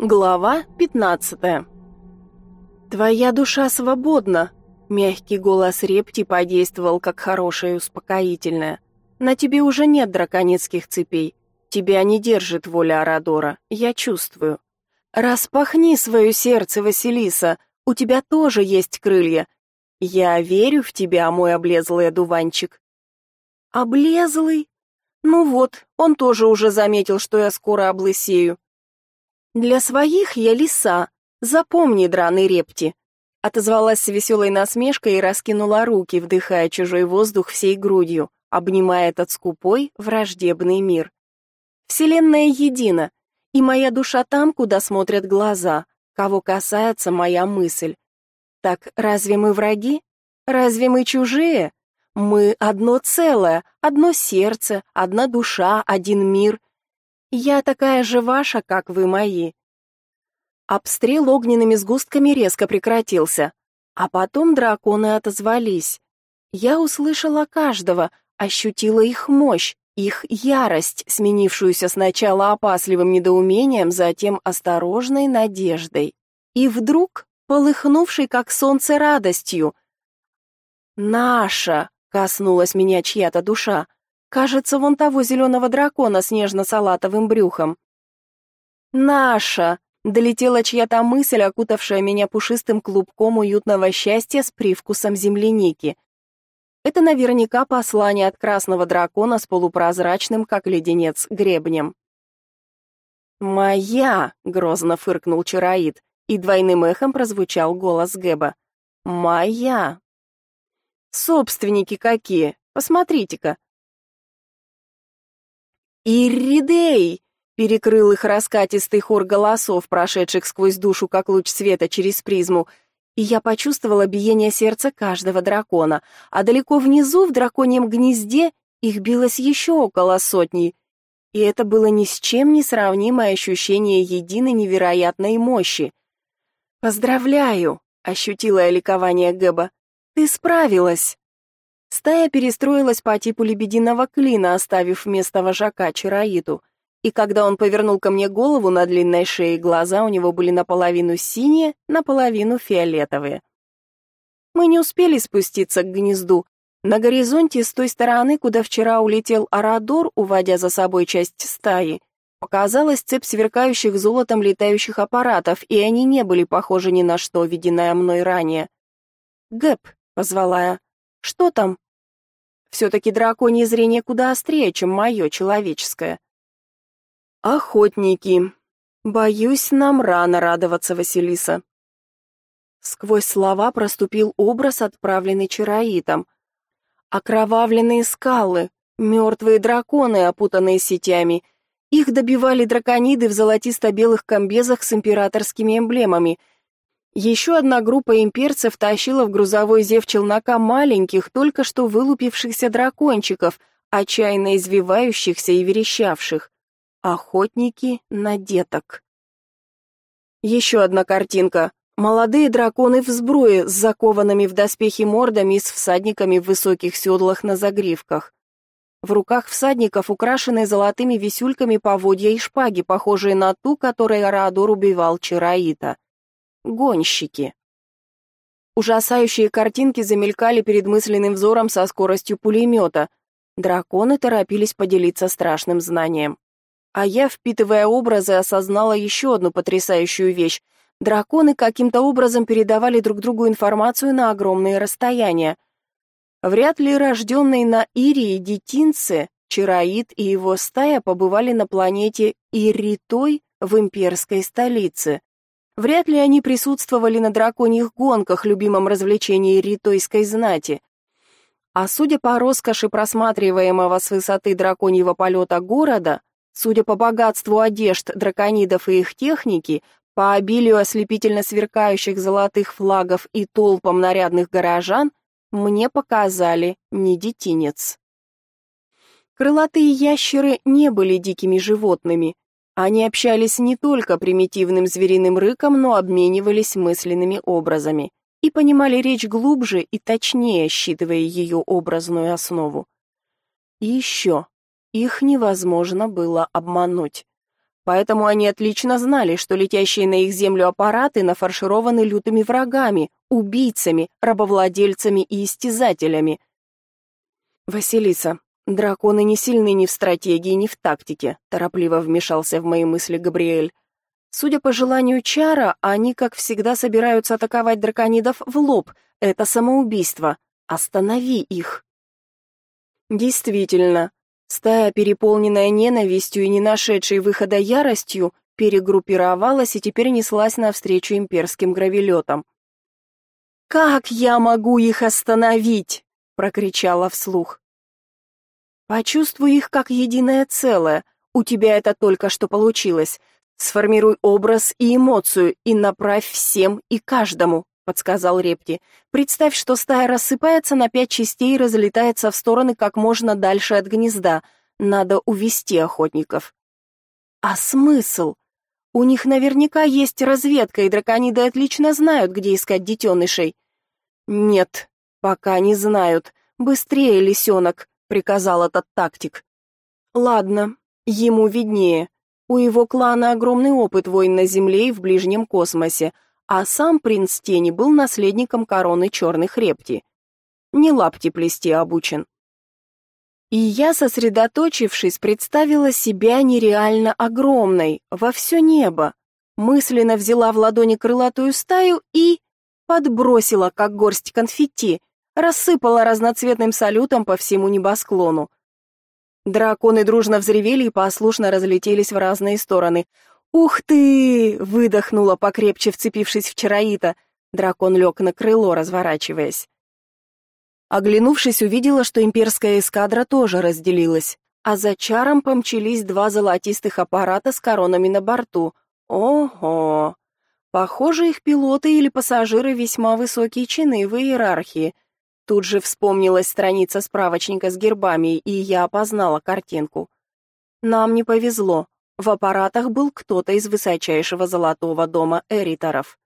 Глава 15 «Твоя душа свободна!» Мягкий голос Репти подействовал как хорошее успокоительное. «На тебе уже нет драконецких цепей. Тебя не держит воля Арадора, я чувствую. Распахни свое сердце, Василиса, у тебя тоже есть крылья. Я верю в тебя, мой облезлый одуванчик». «Облезлый?» Ну вот, он тоже уже заметил, что я скоро облысею. Для своих я лиса. Запомни, драный репти. Отозвалась с веселой насмешкой и раскинула руки, вдыхая чужой воздух всей грудью, обнимая этот скупой, враждебный мир. Вселенная едина, и моя душа там, куда смотрят глаза, кого касается моя мысль. Так разве мы враги? Разве мы чужие? Мы одно целое, одно сердце, одна душа, один мир. Я такая же ваша, как вы мои. Обстрел огненными сгустками резко прекратился, а потом драконы отозвались. Я услышала каждого, ощутила их мощь, их ярость, сменившуюся сначала опасливым недоумением, затем осторожной надеждой. И вдруг полыхнувшей, как солнце, радостью. «Наша!» — коснулась меня чья-то душа. Кажется, вон того зеленого дракона с нежно-салатовым брюхом. «Наша!» — долетела чья-то мысль, окутавшая меня пушистым клубком уютного счастья с привкусом земляники. Это наверняка послание от красного дракона с полупрозрачным, как леденец, гребнем. «Моя!» — грозно фыркнул Чароид, и двойным эхом прозвучал голос Гэба. «Моя!» «Собственники какие! Посмотрите-ка!» «Ирридей!» — перекрыл их раскатистый хор голосов, прошедших сквозь душу, как луч света через призму, и я почувствовала биение сердца каждого дракона, а далеко внизу, в драконьем гнезде, их билось еще около сотни, и это было ни с чем не сравнимое ощущение единой невероятной мощи. «Поздравляю!» — ощутила я ликование Гэба. «Ты справилась!» Стая перестроилась по типу лебединого клина, оставив вместо вожака Чароиту. И когда он повернул ко мне голову на длинной шее, глаза у него были наполовину синие, наполовину фиолетовые. Мы не успели спуститься к гнезду. На горизонте с той стороны, куда вчера улетел Арадор, уводя за собой часть стаи, показалась цепь сверкающих золотом летающих аппаратов, и они не были похожи ни на что, виденное мной ранее. «Гэп», — позвала я, что там? Все-таки драконье зрение куда острее, чем мое человеческое. Охотники. Боюсь, нам рано радоваться, Василиса. Сквозь слова проступил образ, отправленный чароитом. Окровавленные скалы, мертвые драконы, опутанные сетями. Их добивали дракониды в золотисто-белых комбезах с императорскими эмблемами — еще одна группа имперцев тащила в грузовой зев челнока маленьких, только что вылупившихся дракончиков, отчаянно извивающихся и верещавших. Охотники на деток. Еще одна картинка. Молодые драконы в сбруе с закованными в доспехи мордами и с всадниками в высоких седлах на загривках. В руках всадников украшенные золотыми висюльками поводья и шпаги, похожие на ту, которой Арадор убивал Чараита гонщики. Ужасающие картинки замелькали перед мысленным взором со скоростью пулемета. Драконы торопились поделиться страшным знанием. А я, впитывая образы, осознала еще одну потрясающую вещь. Драконы каким-то образом передавали друг другу информацию на огромные расстояния. Вряд ли рожденные на Ирии детинцы, Чароид и его стая побывали на планете Иритой в имперской столице. Вряд ли они присутствовали на драконьих гонках, любимом развлечении ритойской знати. А судя по роскоши просматриваемого с высоты драконьего полета города, судя по богатству одежд драконидов и их техники, по обилию ослепительно сверкающих золотых флагов и толпам нарядных горожан, мне показали не детинец. Крылатые ящеры не были дикими животными, они общались не только примитивным звериным рыком, но обменивались мысленными образами и понимали речь глубже и точнее, считывая ее образную основу. И еще, их невозможно было обмануть. поэтому они отлично знали, что летящие на их землю аппараты нафаршированы лютыми врагами, убийцами, рабовладельцами и истязателями. Василиса, драконы не сильны ни в стратегии, ни в тактике, торопливо вмешался в мои мысли Габриэль. Судя по желанию Чара, они, как всегда, собираются атаковать драконидов в лоб. Это самоубийство. Останови их. Действительно, стая, переполненная ненавистью и не нашедшей выхода яростью, перегруппировалась и теперь неслась навстречу имперским гравелетам. «Как я могу их остановить?» — прокричала вслух. «Почувствуй их как единое целое. У тебя это только что получилось. Сформируй образ и эмоцию и направь всем и каждому подсказал Репти. Представь, что стая рассыпается на пять частей и разлетается в стороны как можно дальше от гнезда. Надо увести охотников. А смысл? У них наверняка есть разведка, и дракониды отлично знают, где искать детенышей. Нет, пока не знают. Быстрее, лисенок, приказал этот тактик. Ладно, ему виднее. У его клана огромный опыт войн на Земле и в ближнем космосе а сам принц Тени был наследником короны черных репти. Не лапти плести обучен. И я, сосредоточившись, представила себя нереально огромной, во все небо, мысленно взяла в ладони крылатую стаю и подбросила, как горсть конфетти, рассыпала разноцветным салютом по всему небосклону. Драконы дружно взревели и послушно разлетелись в разные стороны. «Ух ты!» — выдохнула, покрепче вцепившись в Чароита. Дракон лег на крыло, разворачиваясь. Оглянувшись, увидела, что имперская эскадра тоже разделилась, а за чаром помчались два золотистых аппарата с коронами на борту. Ого! Похоже, их пилоты или пассажиры весьма высокие чины в иерархии. Тут же вспомнилась страница справочника с гербами, и я опознала картинку. Нам не повезло. В аппаратах был кто-то из высочайшего золотого дома эриторов.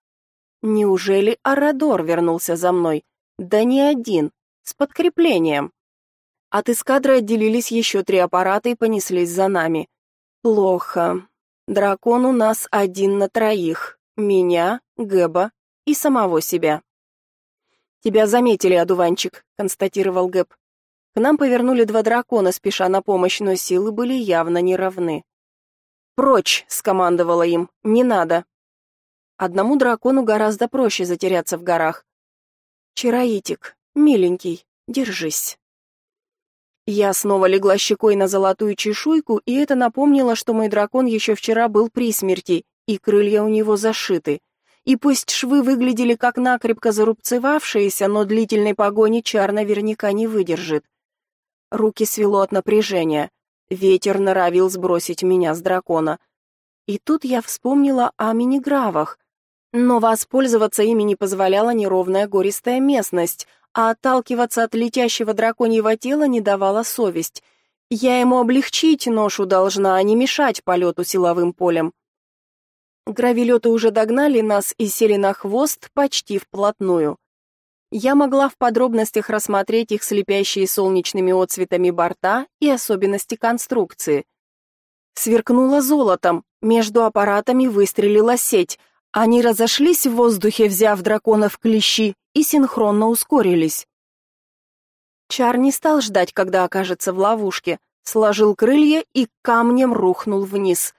Неужели Арадор вернулся за мной? Да не один, с подкреплением. От эскадры отделились еще три аппарата и понеслись за нами. Плохо. Дракон у нас один на троих. Меня, Гэба и самого себя. Тебя заметили, одуванчик, констатировал Гэб. К нам повернули два дракона, спеша на помощь, но силы были явно неравны. «Прочь!» — скомандовала им. «Не надо!» Одному дракону гораздо проще затеряться в горах. «Чароитик, миленький, держись!» Я снова легла щекой на золотую чешуйку, и это напомнило, что мой дракон еще вчера был при смерти, и крылья у него зашиты. И пусть швы выглядели как накрепко зарубцевавшиеся, но длительной погони чар наверняка не выдержит. Руки свело от напряжения. Ветер норовил сбросить меня с дракона. И тут я вспомнила о минигравах. Но воспользоваться ими не позволяла неровная гористая местность, а отталкиваться от летящего драконьего тела не давала совесть. Я ему облегчить ношу должна, а не мешать полету силовым полем. Гравелеты уже догнали нас и сели на хвост почти вплотную. Я могла в подробностях рассмотреть их слепящие солнечными отцветами борта и особенности конструкции. Сверкнуло золотом, между аппаратами выстрелила сеть. Они разошлись в воздухе, взяв дракона в клещи, и синхронно ускорились. Чар не стал ждать, когда окажется в ловушке, сложил крылья и камнем рухнул вниз.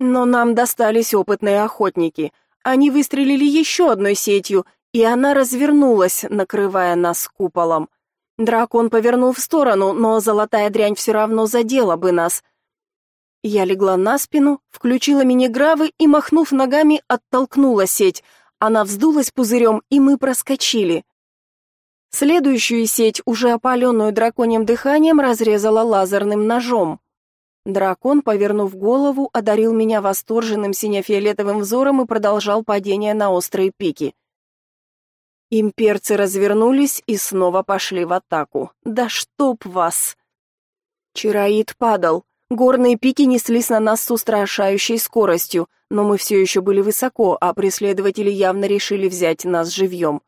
Но нам достались опытные охотники. Они выстрелили еще одной сетью, и она развернулась, накрывая нас куполом. Дракон повернул в сторону, но золотая дрянь все равно задела бы нас. Я легла на спину, включила мини-гравы и, махнув ногами, оттолкнула сеть. Она вздулась пузырем, и мы проскочили. Следующую сеть, уже опаленную драконьим дыханием, разрезала лазерным ножом. Дракон, повернув голову, одарил меня восторженным сине-фиолетовым взором и продолжал падение на острые пики. Имперцы развернулись и снова пошли в атаку. Да чтоб вас! Чароид падал. Горные пики неслись на нас с устрашающей скоростью, но мы все еще были высоко, а преследователи явно решили взять нас живьем.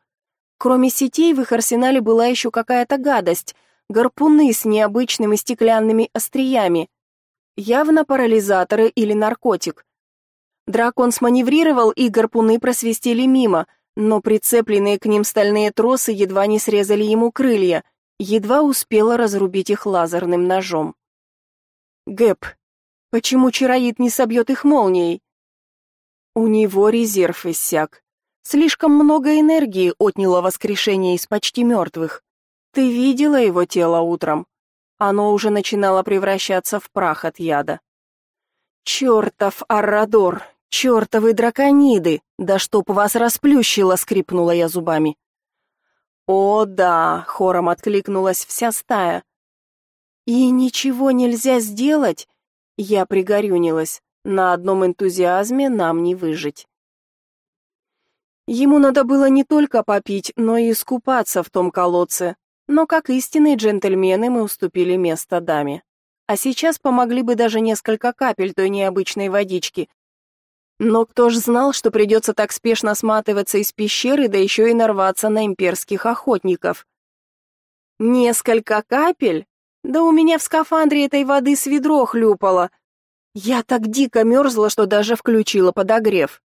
Кроме сетей в их арсенале была еще какая-то гадость — гарпуны с необычными стеклянными остриями. Явно парализаторы или наркотик. Дракон сманеврировал, и гарпуны просвистели мимо, но прицепленные к ним стальные тросы едва не срезали ему крылья, едва успела разрубить их лазерным ножом. Гэп, почему чароид не собьет их молнией? У него резерв иссяк. Слишком много энергии отняло воскрешение из почти мертвых. Ты видела его тело утром? Оно уже начинало превращаться в прах от яда. Чертов Аррадор, чертовы дракониды, да чтоб вас расплющило, скрипнула я зубами. О, да, хором откликнулась вся стая. И ничего нельзя сделать? Я пригорюнилась. На одном энтузиазме нам не выжить. Ему надо было не только попить, но и искупаться в том колодце. Но как истинные джентльмены мы уступили место даме. А сейчас помогли бы даже несколько капель той необычной водички, но кто ж знал, что придется так спешно сматываться из пещеры, да еще и нарваться на имперских охотников? Несколько капель? Да у меня в скафандре этой воды с ведро хлюпало. Я так дико мерзла, что даже включила подогрев.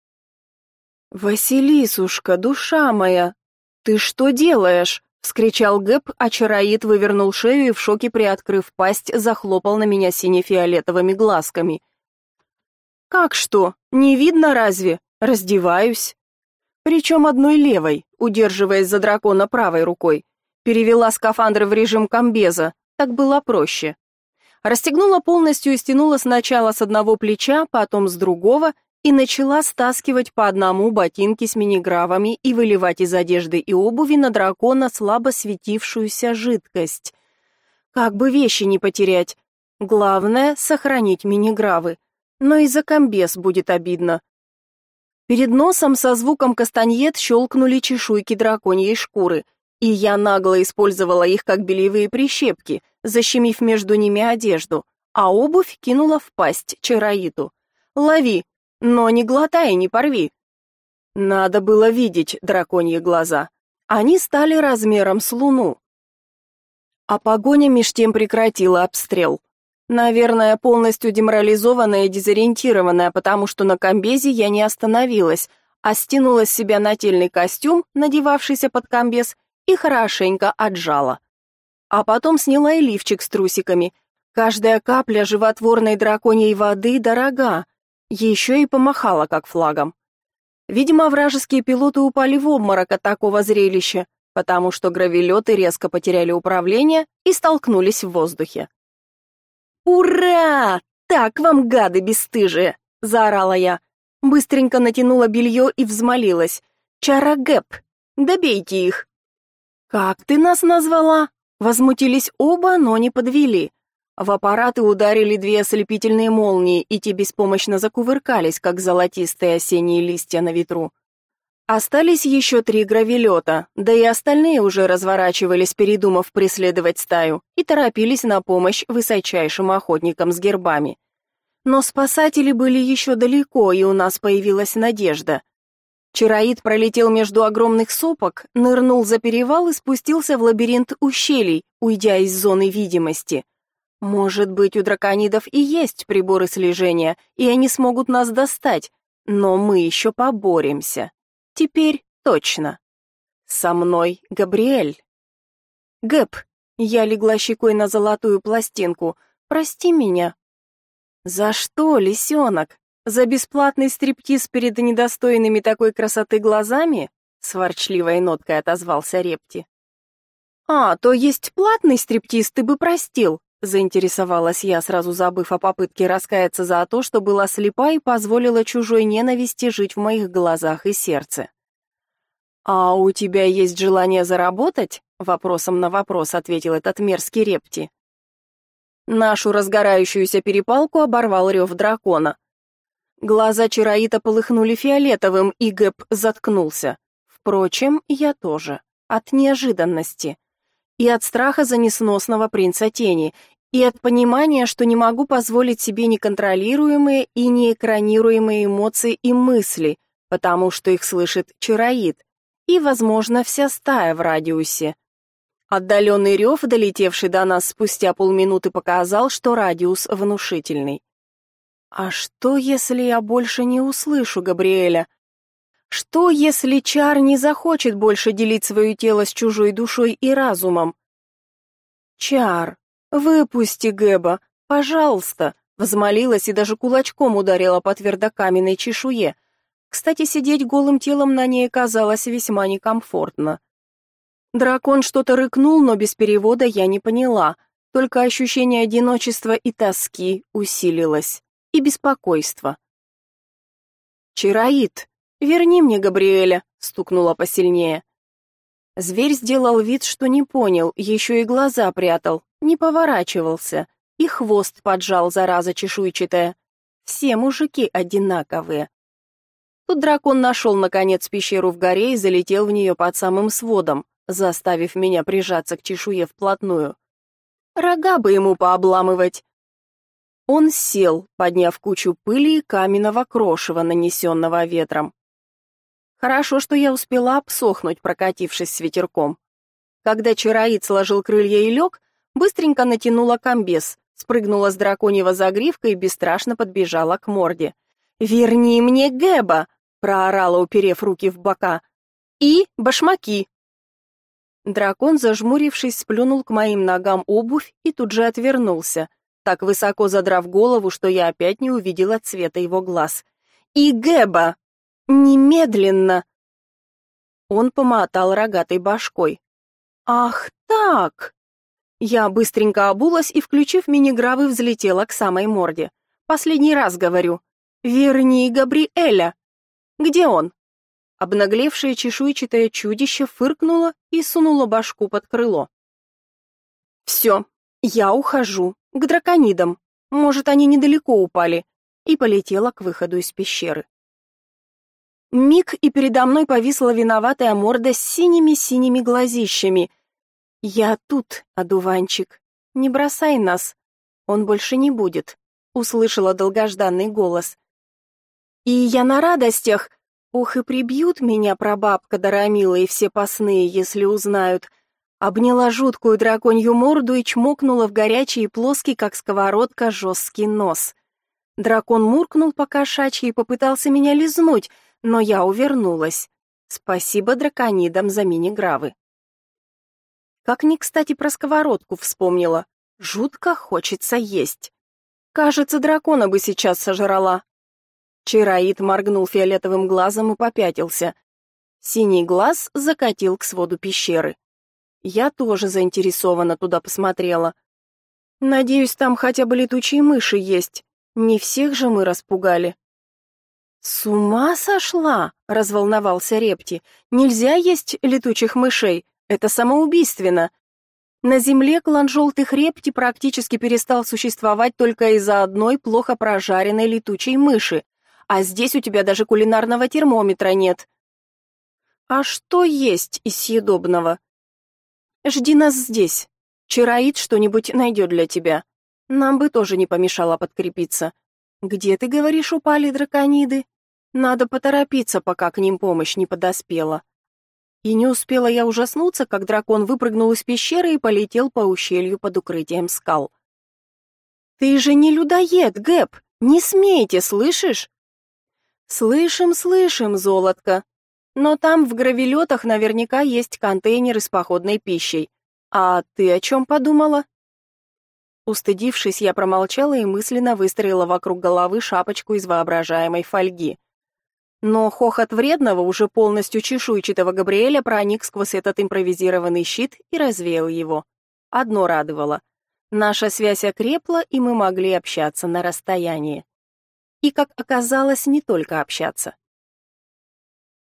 «Василисушка, душа моя, ты что делаешь?» — вскричал Гэп, а Чароид вывернул шею и в шоке приоткрыв пасть, захлопал на меня сине-фиолетовыми глазками — как что? Не видно разве? Раздеваюсь. Причем одной левой, удерживаясь за дракона правой рукой. Перевела скафандр в режим комбеза, так было проще. Расстегнула полностью и стянула сначала с одного плеча, потом с другого и начала стаскивать по одному ботинки с минигравами и выливать из одежды и обуви на дракона слабо светившуюся жидкость. Как бы вещи не потерять. Главное — сохранить минигравы но и за комбез будет обидно. Перед носом со звуком кастаньет щелкнули чешуйки драконьей шкуры, и я нагло использовала их как белевые прищепки, защемив между ними одежду, а обувь кинула в пасть Чароиту. «Лови, но не глотай и не порви». Надо было видеть драконьи глаза. Они стали размером с луну. А погоня меж тем прекратила обстрел. Наверное, полностью деморализованная и дезориентированная, потому что на комбезе я не остановилась, а стянула с себя нательный костюм, надевавшийся под комбез, и хорошенько отжала. А потом сняла и лифчик с трусиками. Каждая капля животворной драконьей воды дорога. Еще и помахала как флагом. Видимо, вражеские пилоты упали в обморок от такого зрелища, потому что гравелеты резко потеряли управление и столкнулись в воздухе. «Ура! Так вам, гады бесстыжие!» — заорала я. Быстренько натянула белье и взмолилась. «Чарагэп! Добейте их!» «Как ты нас назвала?» Возмутились оба, но не подвели. В аппараты ударили две ослепительные молнии, и те беспомощно закувыркались, как золотистые осенние листья на ветру. Остались еще три гравелета, да и остальные уже разворачивались, передумав преследовать стаю, и торопились на помощь высочайшим охотникам с гербами. Но спасатели были еще далеко, и у нас появилась надежда. Чароид пролетел между огромных сопок, нырнул за перевал и спустился в лабиринт ущелий, уйдя из зоны видимости. Может быть, у драконидов и есть приборы слежения, и они смогут нас достать, но мы еще поборемся. Теперь точно. Со мной Габриэль. Гэп, я легла щекой на золотую пластинку. Прости меня. За что, лисенок? За бесплатный стриптиз перед недостойными такой красоты глазами? С ворчливой ноткой отозвался Репти. А, то есть платный стриптиз ты бы простил, заинтересовалась я, сразу забыв о попытке раскаяться за то, что была слепа и позволила чужой ненависти жить в моих глазах и сердце. А у тебя есть желание заработать? вопросом на вопрос ответил этот мерзкий репти. Нашу разгорающуюся перепалку оборвал рев дракона. Глаза Чароита полыхнули фиолетовым, и Гэп заткнулся. Впрочем, я тоже. От неожиданности. И от страха за несносного принца тени, и от понимания, что не могу позволить себе неконтролируемые и неэкранируемые эмоции и мысли, потому что их слышит чароид, и, возможно, вся стая в радиусе. Отдаленный рев, долетевший до нас спустя полминуты, показал, что радиус внушительный. А что, если я больше не услышу Габриэля? Что, если Чар не захочет больше делить свое тело с чужой душой и разумом? Чар, выпусти Гэба, пожалуйста, взмолилась и даже кулачком ударила по твердокаменной чешуе. Кстати, сидеть голым телом на ней казалось весьма некомфортно. Дракон что-то рыкнул, но без перевода я не поняла. Только ощущение одиночества и тоски усилилось, и беспокойство. «Чароид, верни мне Габриэля», — стукнула посильнее. Зверь сделал вид, что не понял, еще и глаза прятал, не поворачивался, и хвост поджал, зараза чешуйчатая. Все мужики одинаковые. Тут дракон нашел, наконец, пещеру в горе и залетел в нее под самым сводом, заставив меня прижаться к чешуе вплотную. Рога бы ему пообламывать. Он сел, подняв кучу пыли и каменного крошева, нанесенного ветром. Хорошо, что я успела обсохнуть, прокатившись с ветерком. Когда чароид сложил крылья и лег, быстренько натянула комбез, спрыгнула с драконьего загривка и бесстрашно подбежала к морде. «Верни мне Гэба!» — проорала, уперев руки в бока. «И башмаки!» Дракон, зажмурившись, сплюнул к моим ногам обувь и тут же отвернулся, так высоко задрав голову, что я опять не увидела цвета его глаз. «И Гэба! Немедленно!» Он помотал рогатой башкой. «Ах так!» Я быстренько обулась и, включив мини-гравы, взлетела к самой морде. Последний раз говорю. «Верни Габриэля!» «Где он?» Обнаглевшее чешуйчатое чудище фыркнуло и сунуло башку под крыло. «Все, я ухожу, к драконидам. Может, они недалеко упали», и полетела к выходу из пещеры. Миг, и передо мной повисла виноватая морда с синими-синими глазищами. «Я тут, одуванчик. Не бросай нас. Он больше не будет», — услышала долгожданный голос. «И я на радостях», Ох, и прибьют меня прабабка Дарамила и все посные, если узнают. Обняла жуткую драконью морду и чмокнула в горячий и плоский, как сковородка, жесткий нос. Дракон муркнул по кошачьи и попытался меня лизнуть, но я увернулась. Спасибо драконидам за мини-гравы. Как ни кстати про сковородку вспомнила. Жутко хочется есть. Кажется, дракона бы сейчас сожрала. Чароид моргнул фиолетовым глазом и попятился. Синий глаз закатил к своду пещеры. Я тоже заинтересованно туда посмотрела. Надеюсь, там хотя бы летучие мыши есть. Не всех же мы распугали. С ума сошла, разволновался Репти. Нельзя есть летучих мышей, это самоубийственно. На земле клан желтых репти практически перестал существовать только из-за одной плохо прожаренной летучей мыши а здесь у тебя даже кулинарного термометра нет. А что есть из съедобного? Жди нас здесь. Чароид что-нибудь найдет для тебя. Нам бы тоже не помешало подкрепиться. Где ты говоришь, упали дракониды? Надо поторопиться, пока к ним помощь не подоспела. И не успела я ужаснуться, как дракон выпрыгнул из пещеры и полетел по ущелью под укрытием скал. Ты же не людоед, Гэп. Не смейте, слышишь? Слышим, слышим, золотко. Но там в гравелетах наверняка есть контейнеры с походной пищей. А ты о чем подумала? Устыдившись, я промолчала и мысленно выстроила вокруг головы шапочку из воображаемой фольги. Но хохот вредного, уже полностью чешуйчатого Габриэля проник сквозь этот импровизированный щит и развеял его. Одно радовало. Наша связь окрепла, и мы могли общаться на расстоянии и, как оказалось, не только общаться.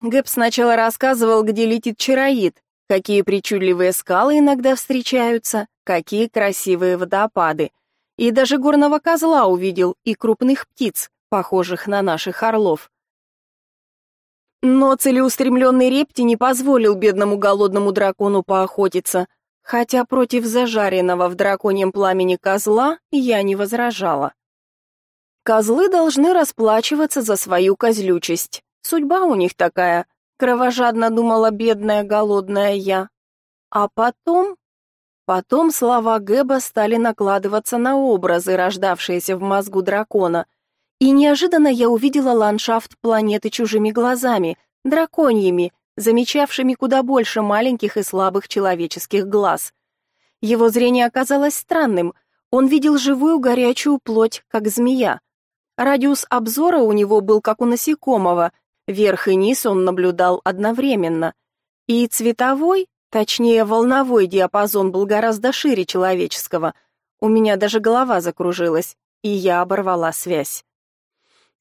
Гэб сначала рассказывал, где летит чароид, какие причудливые скалы иногда встречаются, какие красивые водопады, и даже горного козла увидел и крупных птиц, похожих на наших орлов. Но целеустремленный репти не позволил бедному голодному дракону поохотиться, хотя против зажаренного в драконьем пламени козла я не возражала. Козлы должны расплачиваться за свою козлючесть. Судьба у них такая, кровожадно думала бедная голодная я. А потом Потом слова Гэба стали накладываться на образы, рождавшиеся в мозгу дракона, и неожиданно я увидела ландшафт планеты чужими глазами, драконьими, замечавшими куда больше маленьких и слабых человеческих глаз. Его зрение оказалось странным, он видел живую горячую плоть, как змея. Радиус обзора у него был как у насекомого, верх и низ он наблюдал одновременно. И цветовой, точнее волновой диапазон был гораздо шире человеческого. У меня даже голова закружилась, и я оборвала связь.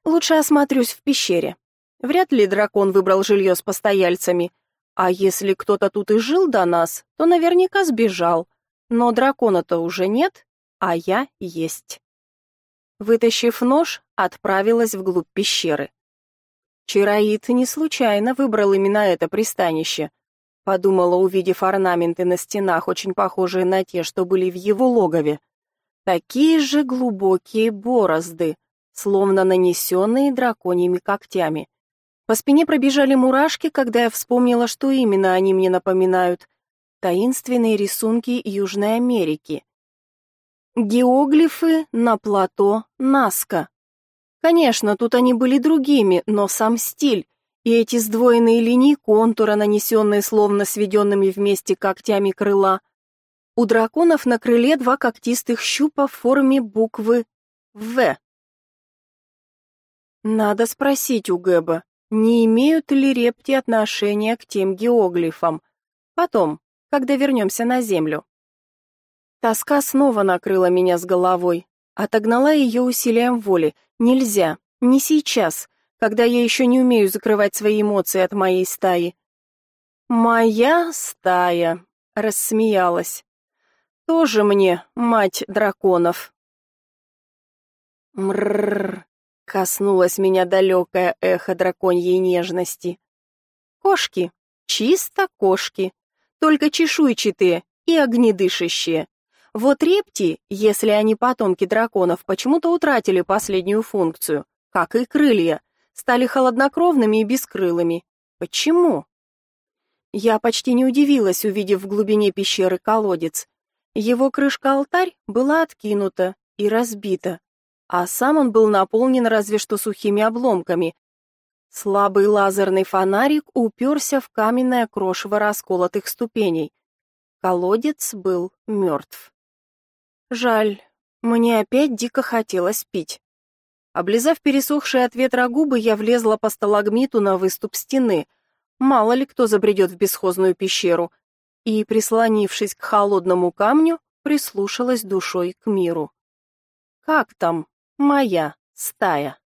Лучше осмотрюсь в пещере. Вряд ли дракон выбрал жилье с постояльцами. А если кто-то тут и жил до нас, то наверняка сбежал. Но дракона-то уже нет, а я есть. Вытащив нож, отправилась вглубь пещеры. Чароид не случайно выбрал именно это пристанище. Подумала, увидев орнаменты на стенах, очень похожие на те, что были в его логове. Такие же глубокие борозды, словно нанесенные драконьими когтями. По спине пробежали мурашки, когда я вспомнила, что именно они мне напоминают. Таинственные рисунки Южной Америки. Геоглифы на плато Наска. Конечно, тут они были другими, но сам стиль и эти сдвоенные линии контура, нанесенные словно сведенными вместе когтями крыла. У драконов на крыле два когтистых щупа в форме буквы «В». Надо спросить у Гэба, не имеют ли репти отношения к тем геоглифам. Потом, когда вернемся на землю. Тоска снова накрыла меня с головой. Отогнала ее усилием воли. Нельзя, не сейчас, когда я еще не умею закрывать свои эмоции от моей стаи. «Моя стая», — рассмеялась. «Тоже мне, мать драконов». Мрррр, коснулось меня далекое эхо драконьей нежности. Кошки, чисто кошки, только чешуйчатые и огнедышащие. Вот рептии, если они потомки драконов, почему-то утратили последнюю функцию, как и крылья, стали холоднокровными и бескрылыми. Почему? Я почти не удивилась, увидев в глубине пещеры колодец. Его крышка-алтарь была откинута и разбита, а сам он был наполнен разве что сухими обломками. Слабый лазерный фонарик уперся в каменное крошево расколотых ступеней. Колодец был мертв. Жаль, мне опять дико хотелось пить. Облизав пересохшие от ветра губы, я влезла по сталагмиту на выступ стены. Мало ли кто забредет в бесхозную пещеру. И, прислонившись к холодному камню, прислушалась душой к миру. Как там моя стая?